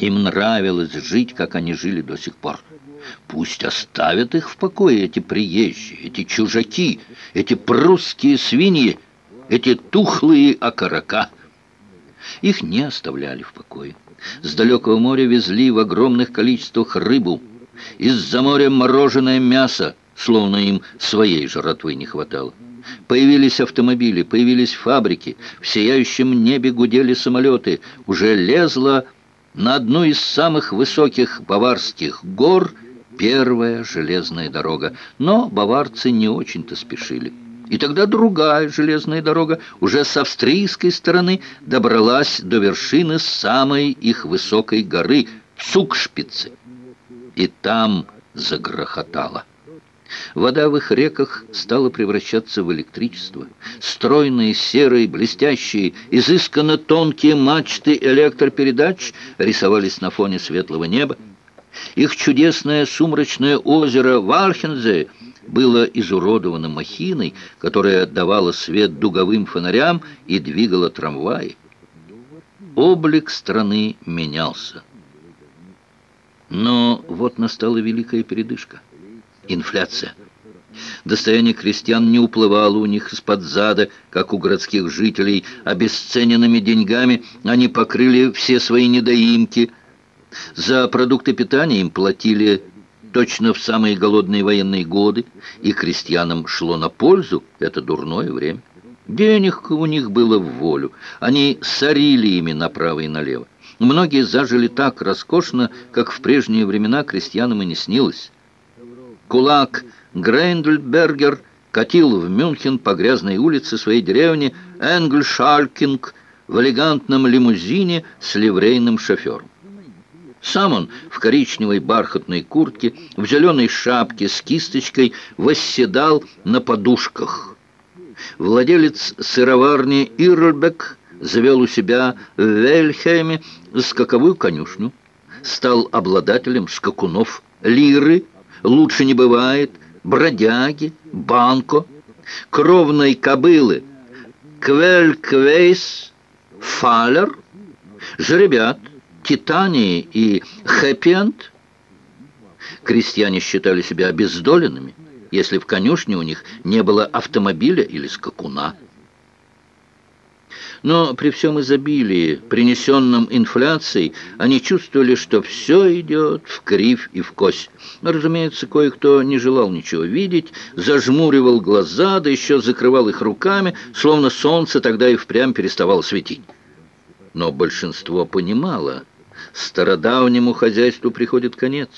Им нравилось жить, как они жили до сих пор. Пусть оставят их в покое эти приезжие, эти чужаки, эти прусские свиньи, эти тухлые окорока. Их не оставляли в покое. С далекого моря везли в огромных количествах рыбу. Из-за моря мороженое мясо, словно им своей жратвы не хватало. Появились автомобили, появились фабрики, в сияющем небе гудели самолеты, уже лезла на одну из самых высоких баварских гор первая железная дорога. Но баварцы не очень-то спешили. И тогда другая железная дорога уже с австрийской стороны добралась до вершины самой их высокой горы Цукшпицы. И там загрохотало. Вода в их реках стала превращаться в электричество. Стройные, серые, блестящие, изысканно тонкие мачты электропередач рисовались на фоне светлого неба. Их чудесное сумрачное озеро Вальхензе было изуродовано махиной, которая давала свет дуговым фонарям и двигала трамваи. Облик страны менялся. Но вот настала великая передышка инфляция. Достояние крестьян не уплывало у них из-под зада, как у городских жителей. Обесцененными деньгами они покрыли все свои недоимки. За продукты питания им платили точно в самые голодные военные годы, и крестьянам шло на пользу это дурное время. Денег у них было в волю. Они сорили ими направо и налево. Многие зажили так роскошно, как в прежние времена крестьянам и не снилось. Кулак Грейндельбергер катил в Мюнхен по грязной улице своей деревни Энгльшалькинг в элегантном лимузине с ливрейным шофером. Сам он в коричневой бархатной куртке, в зеленой шапке с кисточкой восседал на подушках. Владелец сыроварни Ирлбек завел у себя в Вельхейме скаковую конюшню, стал обладателем скакунов Лиры, лучше не бывает, бродяги, банко, кровной кобылы, квельквейс, фалер, жеребят, титании и хэппи-энд. Крестьяне считали себя обездоленными, если в конюшне у них не было автомобиля или скакуна. Но при всем изобилии, принесенном инфляцией, они чувствовали, что все идет в кривь и в кость. Разумеется, кое-кто не желал ничего видеть, зажмуривал глаза, да еще закрывал их руками, словно солнце тогда и впрямь переставало светить. Но большинство понимало, стародавнему хозяйству приходит конец.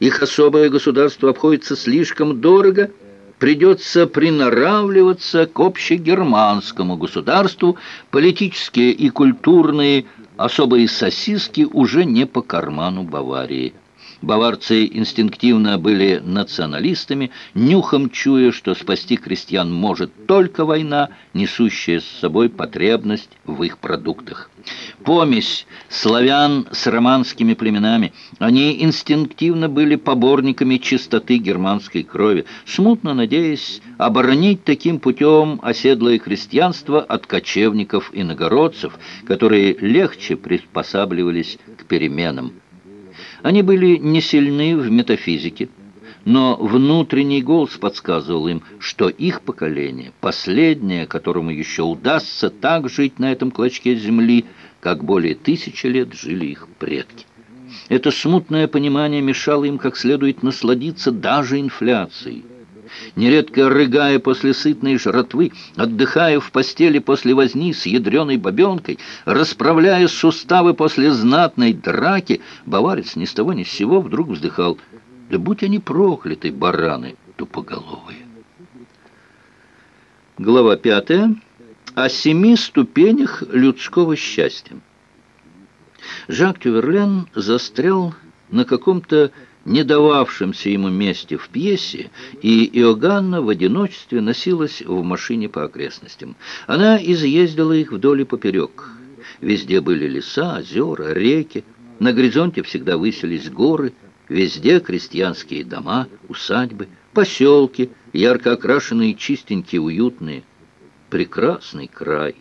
Их особое государство обходится слишком дорого – придется приноравливаться к общегерманскому государству, политические и культурные особые сосиски уже не по карману Баварии. Баварцы инстинктивно были националистами, нюхом чуя, что спасти крестьян может только война, несущая с собой потребность в их продуктах. Помесь славян с романскими племенами, они инстинктивно были поборниками чистоты германской крови, смутно надеясь оборонить таким путем оседлое крестьянство от кочевников-иногородцев, которые легче приспосабливались к переменам. Они были не сильны в метафизике, но внутренний голос подсказывал им, что их поколение, последнее, которому еще удастся так жить на этом клочке земли, как более тысячи лет жили их предки. Это смутное понимание мешало им как следует насладиться даже инфляцией. Нередко рыгая после сытной жратвы, отдыхая в постели после возни с ядреной бабенкой, расправляя суставы после знатной драки, баварец ни с того ни с сего вдруг вздыхал. Да будь они прокляты, бараны тупоголовые. Глава пятая. О семи ступенях людского счастья. Жак Тюверлен застрял на каком-то не дававшемся ему месте в пьесе, и Иоганна в одиночестве носилась в машине по окрестностям. Она изъездила их вдоль и поперек. Везде были леса, озера, реки, на горизонте всегда высились горы, везде крестьянские дома, усадьбы, поселки, ярко окрашенные, чистенькие, уютные. Прекрасный край.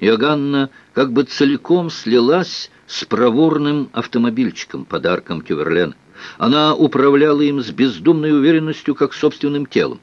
Иоганна как бы целиком слилась с проворным автомобильчиком, подарком Тюверлена. Она управляла им с бездумной уверенностью, как собственным телом.